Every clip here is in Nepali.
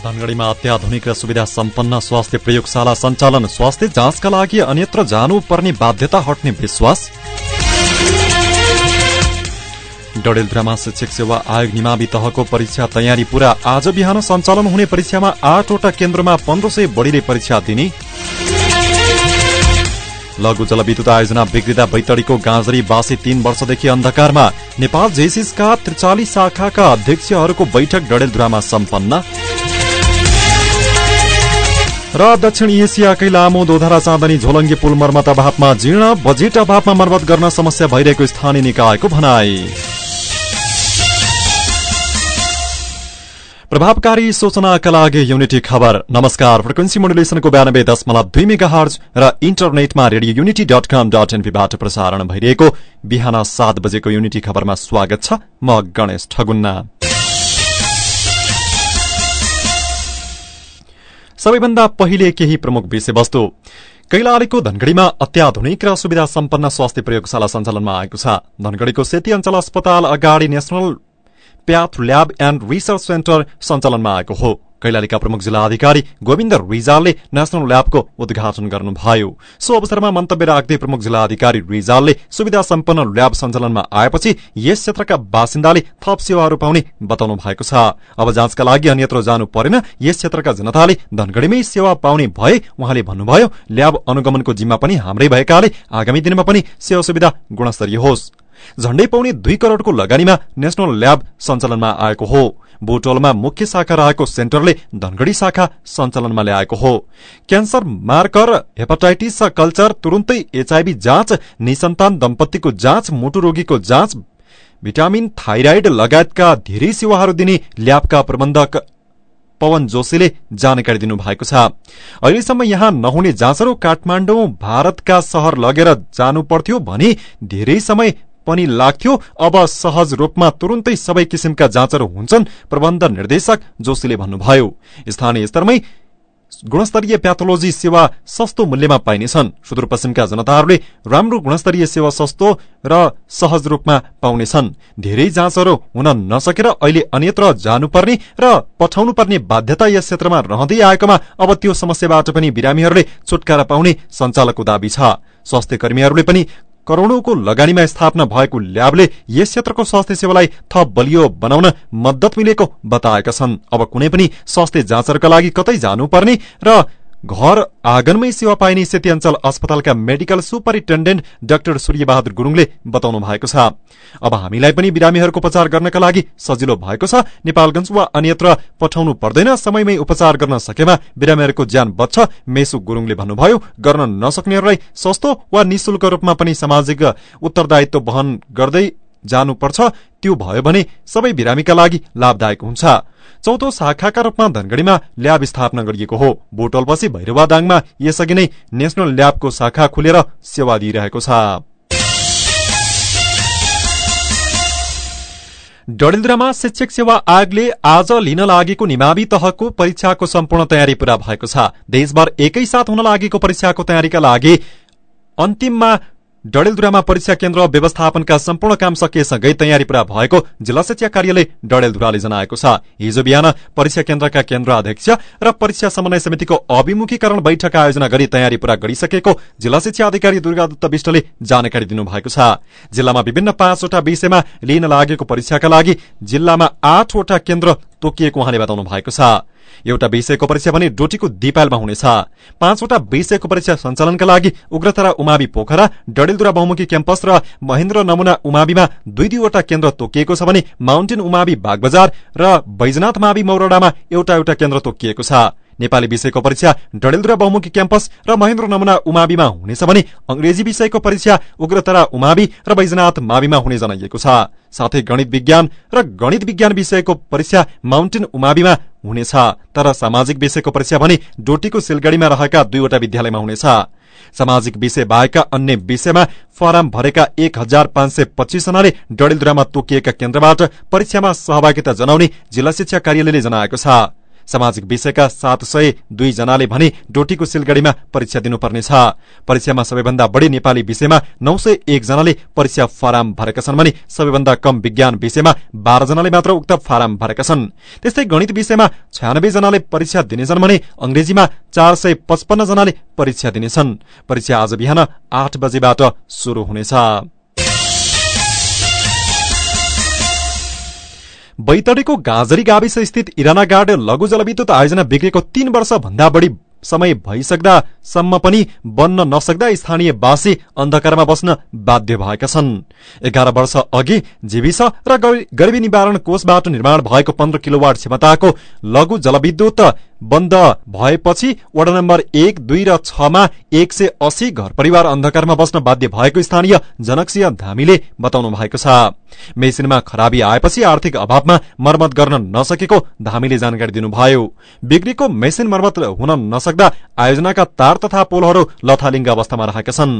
धनगढ़ीमा अत्याधुनिक र सुविधा सम्पन्न स्वास्थ्य प्रयोगशाला सञ्चालन स्वास्थ्य जाँचका लागि अन्यत्र जानुपर्ने बाध्यता हट्ने विश्वास। डडेलधुरामा शिक्षक सेवा आयोग निमावि तहको परीक्षा तयारी पूरा। आज बिहान सञ्चालन हुने परीक्षामा आठवटा केन्द्रमा पन्ध्र सय बढ़ीले परीक्षा दिने। लघु जलविद्युत आयोजना बिग्रिँदा बैतडीको गाँजरी बासी तीन वर्षदेखि अन्धकारमा। नेपाल जेसिसका त्रिचालिस शाखाका अध्यक्षहरूको बैठक डडेलधुरामा सम्पन्न। र दक्षिण एसियाकै लामो दोधरा चाँदनी झोलङ्गे पुल मर्मत अभावमा जीर्ण बजेट अभावमा मर्मत गर्न समस्या भइरहेको स्थानीय निकायको भनाई। प्रभावकारी सूचनाका लागि युनिटी खबर। नमस्कार फ्रिक्वेन्सी मोडुलेसनको बयानब्बे दशमलव दुई मेगा हर्ज र इन्टरनेटमा radio unity dot com dot एनपीबाट प्रसारण भइरहेको बिहान सात बजेको युनिटी खबरमा स्वागत छ म गणेश ठगुन्ना। सबैभन्दा पहिले केही प्रमुख विषयवस्तु। कैलालीको धनगढ़ीमा अत्याधुनिक र सुविधा सम्पन्न स्वास्थ्य प्रयोगशाला सञ्चालनमा आएको छ। धनगढ़ीको सेती अञ्चल अस्पताल अगाडि national path lab and research centre सञ्चालनमा आएको हो। कैलालीका प्रमुख जिल्ला अधिकारी गोविन्द रिजालले नेशनल ल्याबको उद्घाटन गर्नुभयो। सो अवसरमा मन्तव्य राख्दै प्रमुख जिल्ला अधिकारी रिजालले सुविधा सम्पन्न ल्याब सञ्चालनमा आएपछि यस क्षेत्रका बासिन्दाले थप सेवाहरू पाउने बताउनु भएको छ। अब जाँचका लागि अन्यत्र जानु परेन। यस क्षेत्रका जनताले धनगढ़ीमै सेवा पाउने भए उहाँले भन्नुभयो ल्याब अनुगमनको जिम्मा पनि हाम्रै भएकाले आगामी दिनमा पनि सेवा सुविधा गुणस्तरीय होस्। झण्डै पाउने दुई करोड़को लगानीमा नेशनल ल्याब सञ्चालनमा आएको हो। बोटोलमा मुख्य शाखा रहेको सेन्टरले धनगढ़ी शाखा सञ्चालनमा ल्याएको हो। क्यान्सर मार्कर हेपाटाइटिस कल्चर तुरुन्तै एचआईभी जाँच निसन्तान दम्पतिको जाँच मुटु रोगीको जाँच भिटामिन थाइराइड लगायतका धेरै सेवाहरू दिने ल्याबका प्रबन्धक पवन जोशीले जानकारी दिनुभएको छ। अहिलेसम्म यहाँ नहुने जाँचहरू काठमाडौँ भारतका शहर लगेर जानु पर्थ्यो भने धेरै समय पनि लाग्थ्यो। अब सहज रूपमा तुरुन्तै सबै किसिमका जाँचहरू हुन्छन् प्रबन्ध निर्देशक जोशीले भन्नुभयो। स्थानीय स्तरमै गुणस्तरीय प्याथोलोजी सेवा सस्तो मूल्यमा पाइनेछन्। सुदूरपश्चिमका जनताहरूले राम्रो गुणस्तरीय सेवा सस्तो र सहज रूपमा पाउनेछन्। धेरै जाँचहरू हुन नसकेर अहिले अन्यत्र जानुपर्ने र पठाउनु पर्ने बाध्यता यस क्षेत्रमा रहँदै आएकोमा अब त्यो समस्याबाट पनि बिरामीहरूले छुटकारा पाउने सञ्चालकको दावी छ। स्वास्थ्य कर्मीहरूले पनि करोड़ौंको लगानीमा स्थापना भएको ल्याबले यस क्षेत्रको स्वास्थ्य सेवालाई थप बलियो बनाउन मद्दत मिलेको बताएका छन्। अब कुनै पनि स्वास्थ्य जाँचहरूका लागि कतै जानुपर्ने र घर आँगनमै सेवा पाइने सेती अञ्चल अस्पतालका मेडिकल सुपरिन्टेण्डेन्ट डाक्टर सूर्यबहादुर गुरूङले बताउनु भएको छ। अब हामीलाई पनि बिरामीहरूको उपचार गर्नका लागि सजिलो भएको छ। नेपालगंज वा अन्यत्र पठाउनु पर्दैन। समयमै उपचार गर्न सकेमा बिरामीहरूको ज्यान बच्छ मेसु गुरूङले भन्नुभयो। गर्न नसक्नेहरूलाई सस्तो वा निशुल्क रूपमा पनि सामाजिक उत्तरदायित्व वहन गर्दै जानुपर्छ। त्यो भयो भने सबै बिरामीका लागि लाभदायक हुन्छ। चौथो शाखाका रूपमा धनगढ़ीमा ल्याब स्थापना गरिएको हो। बोटलपछि भैरवादाङमा यसअघि नै नेशनल ल्याबको शाखा खुलेर सेवा दिइरहेको छ। डडेलधुरामा शिक्षक सेवा आयोगले आज लिन लागेको निमावि तहको परीक्षाको सम्पूर्ण तयारी पूरा भएको छ। देशभर एकैसाथ हुन लागेको परीक्षाको तयारीका लागि अन्तिममा डडेलधुरामा परीक्षा केन्द्र व्यवस्थापनका सम्पूर्ण काम सकिएसँगै तयारी पूरा भएको जिल्ला शिक्षा कार्यालय डडेलधुराले जनाएको छ। हिजो बिहान परीक्षा केन्द्रका केन्द्र अध्यक्ष र परीक्षा समन्वय समितिको अभिमुखीकरण बैठक आयोजना गरी तयारी पूरा गरिसकेको जिल्ला शिक्षा अधिकारी दुर्गादत्त विष्टले जानकारी दिनुभएको छ। जिल्लामा विभिन्न पाँचवटा विषयमा लिन लागेको परीक्षाका लागि जिल्लामा आठवटा केन्द्र तोकिएको उहाँले बताउनु भएको छ। एउटा विषयको परीक्षा भने डोटीको दिपालमा हुनेछ। पाँचवटा विषयको परीक्षा सञ्चालनका लागि उग्रतारा उमावि पोखरा डडेलधुरा बहुमुखी क्याम्पस र महेन्द्र नमुना उमाविमा दुई दुईवटा केन्द्र तोकिएको छ भने माउन्टेन उमावि बागबजार र बैजनाथ मावि मौरडामा एउटा एउटा केन्द्र तोकिएको छ। नेपाली विषयको परीक्षा डडेलधुरा बहुमुखी क्याम्पस र महेन्द्र नमुना उमाविमा हुनेछ भने अंग्रेजी विषयको परीक्षा उग्रतरा उमावि र बैजनाथ माविमा हुने जनाइएको छ। साथै गणित विज्ञान र गणित विज्ञान विषयको परीक्षा माउन्टेन उमाविमा हुनेछ। तर सामाजिक विषयको परीक्षा भने डोटीको सिलगढ़ीमा रहेका दुईवटा विद्यालयमा हुनेछ। सामाजिक विषय बाहेकका अन्य विषयमा फारम भरेका एक हजार पाँच सय पच्चीस जनाले डडेलधुरामा तोकिएका केन्द्रबाट परीक्षामा सहभागिता जनाउने जिल्ला शिक्षा कार्यालयले जनाएको छ। सामाजिक विषयका सात सय दुईजनाले भने डोटीको सिलगढ़ीमा परीक्षा दिनुपर्नेछ। परीक्षामा सबैभन्दा बढ़ी नेपाली विषयमा नौ सय एकजनाले परीक्षा फाराम भरेका छन् भने सबैभन्दा कम विज्ञान विषयमा बाह्रजनाले मात्र उक्त फाराम भरेका छन्। त्यस्तै गणित विषयमा छयानब्बे जनाले परीक्षा दिनेछन् भने अंग्रेजीमा चार सय पचपन्न जनाले परीक्षा दिनेछन्। परीक्षा आज बिहान आठ बजेबाट शुरू हुनेछ। बैतडीको गाजरी गाविस स्थित इरानागाड लघु जलविद्युत आयोजना बिग्रेको तीन वर्ष भन्दा बढ़ी समय भइसक्दासम्म पनि बन्न नसक्दा स्थानीय बासी अन्धकारमा बस्न बाध्य भएका छन्। एघार वर्ष अघि जीविस र गरिबी निवारण कोषबाट निर्माण भएको पन्ध्र किलोवाट क्षमताको लघु जलविद्युत बन्द भएपछि वडा नम्बर एक दुई र छमा एक सय अस्सी घर परिवार अन्धकारमा बस्न बाध्य भएको स्थानीय जनकसिंह धामीले बताउनु भएको छ। मेसिनमा खराबी आएपछि आर्थिक अभावमा मर्मत गर्न नसकेको धामीले जानकारी दिनुभयो। बिग्रीको मेसिन मर्मत हुन नसक्दा आयोजनाका तार तथा पोलहरू लथालिङ्ग अवस्थामा रहेका छन्।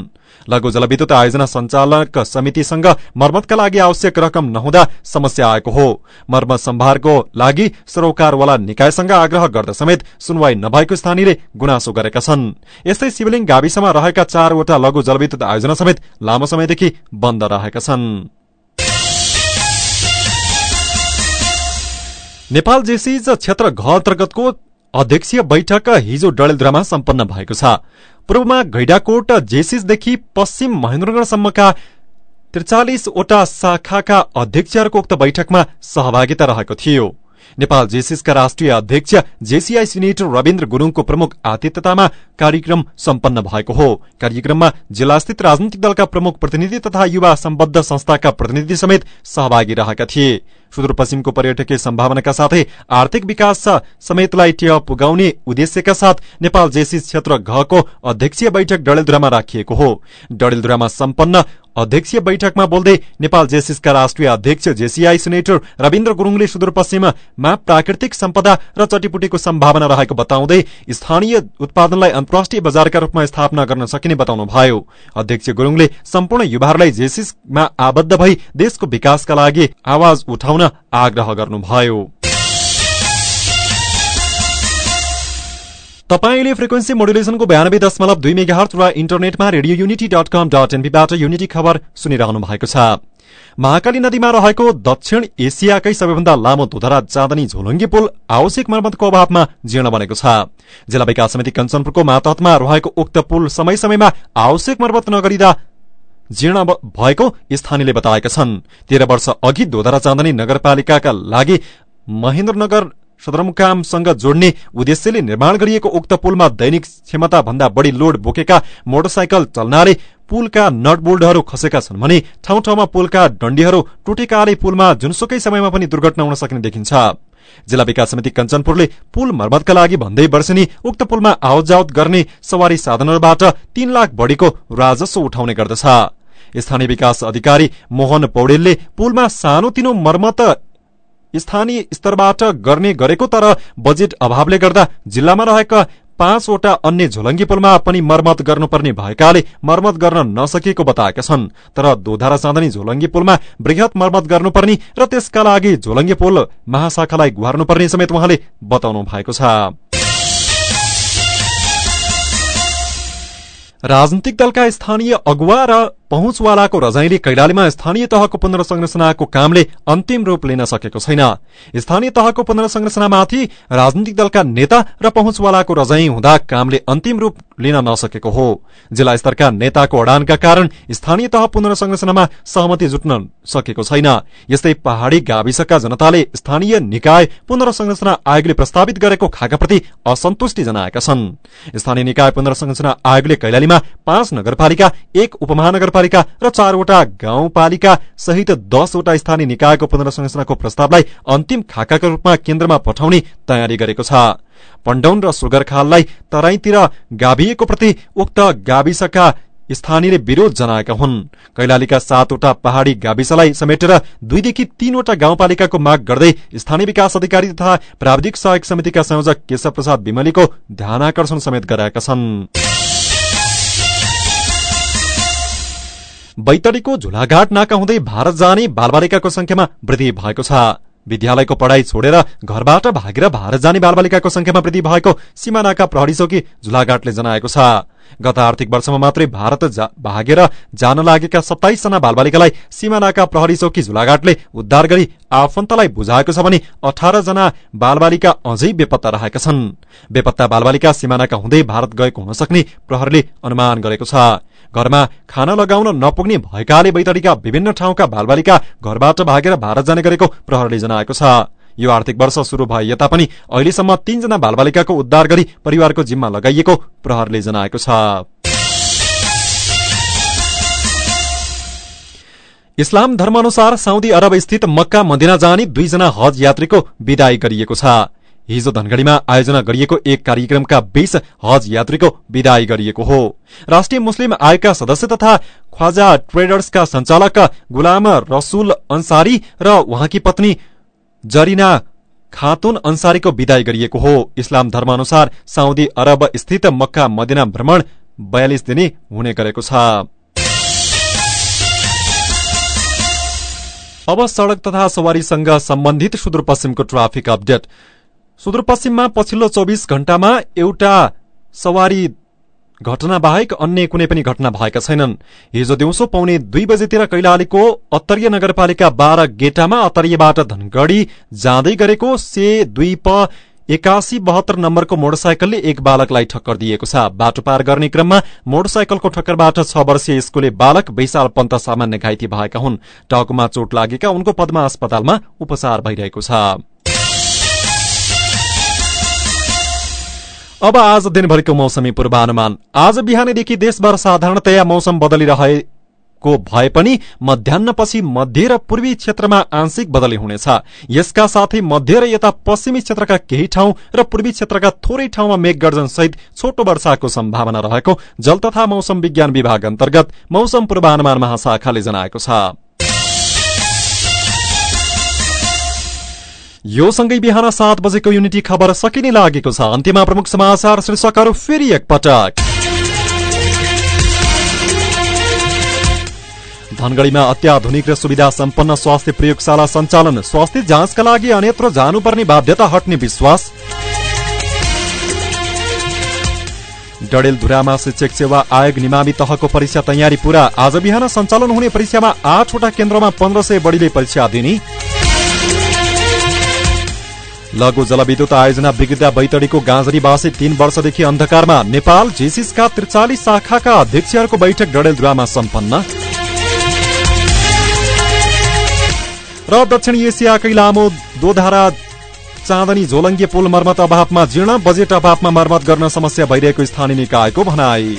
लघु जलविद्युत आयोजना संचालक समितिसँग मर्मतका लागि आवश्यक रकम नहुँदा समस्या आएको हो। मर्मत सम्भारको लागि सरोकारवाला निकायसँग आग्रह गर्दा समेत सुनवाई नभएको स्थानीयले गुनासो गरेका छन्। यस्तै शिवलिङ गाविसमा रहेका चारवटा लघु जलविद्युत आयोजना समेत लामो समयदेखि बन्द रहेका छन्। नेपाल जेसिज क्षेत्र घ अन्तर्गतको अध्यक्षीय बैठक हिजो डडेलधुरामा सम्पन्न भएको छ। पूर्वमा घैडाकोट जेसिसदेखि पश्चिम महेन्द्रगढ़सम्मका त्रिचालिसवटा शाखाका अध्यक्षहरूको उक्त बैठकमा सहभागिता रहेको थियो। नेपाल जेसिसका राष्ट्रिय अध्यक्ष जेसीआई सिनेटर रविन्द्र गुरूङको प्रमुख आतिथ्यतामा कार्यक्रम सम्पन्न भएको हो। कार्यक्रममा जिल्लास्थित राजनैतिक दलका प्रमुख प्रतिनिधि तथा युवा सम्बद्ध संस्थाका प्रतिनिधि समेत सहभागी रहेका थिए। सुदूरपश्चिमको पर्यटकीय सम्भावनाका साथै आर्थिक विकास समेतलाई टेह पुगाउने उद्देश्यका साथ नेपाल जेसिस क्षेत्र घको अध्यक्षीय बैठक डडेलधुरामा राखिएको हो। डडेलधुरामा सम्पन्न अध्यक्षीय बैठकमा बोल्दै नेपाल जेसिसका राष्ट्रिय अध्यक्ष जेसीआई सेनेटर रविन्द्र गुरूङले सुदूरपश्चिममा प्राकृतिक सम्पदा र चटीपुटीको सम्भावना रहेको बताउँदै स्थानीय उत्पादनलाई अन्तर्राष्ट्रिय बजारका रूपमा स्थापना गर्न सकिने बताउनुभयो। अध्यक्ष गुरूङले सम्पूर्ण युवाहरूलाई जेसिसमा आबद्ध भई देशको विकासका लागि आवाज उठाउन आग्रह गर्नुभयो। तपाईँले फ्रिक्वेन्सी मोडुलेसनको बयानब्बे दशमलव दुई मेगा हर्च वा इन्टरनेटमा radio unity dot com dot एनपीबाट unity खबर सुनिरहनु भएको छ। महाकाली नदीमा रहेको दक्षिण एसियाकै सबैभन्दा लामो धुधरा चाँदनी झोलङ्गी पुल आवश्यक मर्मतको अभावमा जीर्ण बनेको छ। जिल्ला विकास समिति कञ्चनपुरको मातहतमा रहेको उक्त पुल समय समयमा आवश्यक मर्मत नगरिँदा जीर्ण भएको स्थानीयले बताएका छन्। तेह्र वर्ष अघि दोधरा चाँदनी नगरपालिकाका लागि महेन्द्रनगर सदरमुकामसँग जोड्ने उद्देश्यले निर्माण गरिएको उक्त पुलमा दैनिक क्षमता भन्दा बढ़ी लोड बोकेका मोटरसाइकल चल्नाले पुलका नटबोल्डहरू खसेका छन् भने ठाउँ ठाउँमा पुलका डण्डीहरू टुटेकाले पुलमा जुनसुकै समयमा पनि दुर्घटना हुन सक्ने देखिन्छ। जिल्ला विकास समिति कञ्चनपुरले पुल मर्मतका लागि भन्दै वर्षनी उक्त पुलमा आवत गर्ने सवारी साधनहरूबाट तीन लाख बढ़ीको राजस्व उठाउने गर्दछ। स्थानीय विकास अधिकारी मोहन पौडेलले पुलमा सानोतिनो मर्मत स्थानीय स्तरबाट गर्ने गरेको तर बजेट अभावले गर्दा जिल्लामा रहेका पाँचवटा अन्य झोलङ्गी पुलमा पनि मर्मत गर्नुपर्ने भएकाले मर्मत गर्न नसकिएको बताएका छन्। तर दोधारा चाँदनी झोलङ्गी पुलमा वृहत मर्मत गर्नुपर्ने र त्यसका लागि झोलङ्गी पुल महाशाखालाई गुहार्नुपर्ने समेत उहाँले बताउनु भएको छ। राजनीतिक दलका स्थानीय अगुवा र पहुँचवालाको रजाइले कैलालीमा स्थानीय तहको पुनर्संरचनाको कामले अन्तिम रूप लिन सकेको छैन। स्थानीय तहको पुनर्संरचनामाथि राजनीतिक दलका नेता र पहुँचवालाको रजाई हुँदा कामले अन्तिम रूप लिन नसकेको हो। जिल्ला स्तरका नेताको अडानका कारण स्थानीय तह पुनर्संरचनामा सहमति जुट्न सकेको छैन। यस्तै पहाड़ी गाविसका जनताले स्थानीय निकाय पुनर्संरचना आयोगले प्रस्तावित गरेको खाकाप्रति असन्तुष्टि जनाएका छन्। स्थानीय निकाय पुनर्संरचना आयोगले कैलालीमा पाँच नगरपालिका एक उपमहानगरपालिका नगरपालिका र चारवटा गाउँपालिका सहित दसवटा स्थानीय निकायको पुनर्संरचनाको प्रस्तावलाई अन्तिम खाकाको रूपमा केन्द्रमा पठाउने तयारी गरेको छ। पण्डौन र सुगरखाललाई तराईतिर गाभिएको प्रति उक्त गाविसका स्थानीयले विरोध जनाएका हुन्। कैलालीका सातवटा पहाड़ी गाविसलाई समेटेर दुईदेखि तीनवटा गाउँपालिकाको माग गर्दै स्थानीय विकास अधिकारी तथा प्राविधिक सहयोग समितिका संयोजक केशव प्रसाद विमलीको ध्यानकर्षण समेत गराएका छन्। बैतडीको झुलाघाट नाका हुँदै भारत जाने बालबालिकाको संख्यामा वृद्धि भएको छ। विद्यालयको पढ़ाई छोडेर घरबाट भागेर भारत जाने बालबालिकाको संख्यामा वृद्धि भएको सिमानाका प्रहरी चौकी झुलाघाटले जनाएको छ। गत आर्थिक वर्षमा मात्रै भारत भागेर जान लागेका सत्ताइसजना बालबालिकालाई सिमानाका प्रहरी चौकी झुलाघाटले उद्धार गरी आफन्तलाई बुझाएको छ भने अठार जना बालबालिका अझै बेपत्ता रहेका छन्। बेपत्ता बालबालिका सिमानाका हुँदै भारत गएको हुन सक्ने प्रहरीले अनुमान गरेको छ। घरमा खाना लगाउन नपुग्ने भएकाले बैतडीका विभिन्न ठाउँका बालबालिका घरबाट भागेर भारत जाने गरेको प्रहरले जनाएको छ। यो आर्थिक वर्ष शुरू भए यता पनि अहिलेसम्म तीनजना बालबालिकाको उद्धार गरी परिवारको जिम्मा लगाइएको प्रहरले जनाएको छ। इस्लाम धर्मानुसार साउदी अरब स्थित मक्का मदिना जाने दुईजना हज यात्रीको विदाई गरिएको छ। हिजो धनगढ़ीमा आयोजना गरिएको एक कार्यक्रमका बीच हज यात्रीको विदाई गरिएको हो। राष्ट्रिय मुस्लिम आयोगका सदस्य तथा ख्वाजा ट्रेडर्सका संचालक गुलाम रसूल अन्सारी र उहाँकी पत्नी जरिना खातुन अन्सारीको विदाई गरिएको हो। इस्लाम धर्मानुसार साउदी अरब स्थित मक्का मदिना भ्रमण बयालिस दिने हुने गरेको छ। अब सड़क तथा सवारीसँग सम्बन्धित सुदूरपश्चिमको ट्राफिक अपडेट। सुदूरपश्चिममा पछिल्लो चौबिस घण्टामा एउटा सवारी घटना बाहेक अन्य कुनै पनि घटना भएका छैनन्। हिजो दिउँसो पाउने दुई बजेतिर कैलालीको अत्तरीय नगरपालिका बाह्र गेटामा अत्तरीयबाट धनगढ़ी जाँदै गरेको से दुई प एकासी बहत्तर नम्बरको मोटरसाइकलले एक बालकलाई ठक्कर दिएको छ। बाटो पार गर्ने क्रममा मोटरसाइकलको ठक्करबाट छ वर्षीय स्कूले बालक वैशाल पन्त सामान्य घाइते भएका हुन्। टाउकोमा चोट लागेका उनको पद्मा अस्पतालमा उपचार भइरहेको छ। अब आज दिनभरिको मौसमी पूर्वानुमान। आज बिहानैदेखि देशभर साधारणतया मौसम बदलिरहेको भए पनि मध्याहपछि मध्य र पूर्वी क्षेत्रमा आंशिक बदली हुनेछ। यसका साथै मध्य र यता पश्चिमी क्षेत्रका केही ठाउँ र पूर्वी क्षेत्रका थोरै ठाउँमा मेघगर्जन सहित छोटो वर्षाको सम्भावना रहेको जल तथा मौसम विज्ञान विभाग अन्तर्गत मौसम पूर्वानुमान महाशाखाले जनाएको छ। यो सँगै बिहान सात बजेको युनिटी खबर सकिने लागेको छ। अन्त्यमा प्रमुख समाचार शीर्षकहरू फेरि एकपटक। धनगढ़ीमा अत्याधुनिक र सुविधा सम्पन्न स्वास्थ्य प्रयोगशाला सञ्चालन। स्वास्थ्य जाँचका लागि अन्यत्र जानुपर्ने बाध्यता हट्ने विश्वास। डडेलधुरामा शिक्षक सेवा आयोग निमावि तहको परीक्षा तयारी पूरा। आज बिहान सञ्चालन हुने परीक्षामा आठवटा केन्द्रमा पन्ध्र सय बढीले परीक्षा दिने। लघु जलविद्युत आयोजना विगता बैतडीको गाँजरीवासी तीन वर्षदेखि अन्धकारमा। नेपाल जेसिसका त्रिचालिस शाखाका अध्यक्षहरूको बैठक डडेलधुरामा सम्पन्न। र दक्षिण एसियाकै लामो दोधारा चाँदनी झोलङ्गे पुल मर्मत अभावमा जीर्ण बजेट अभावमा मर्मत गर्न समस्या भइरहेको स्थानीय निकायको भनाई।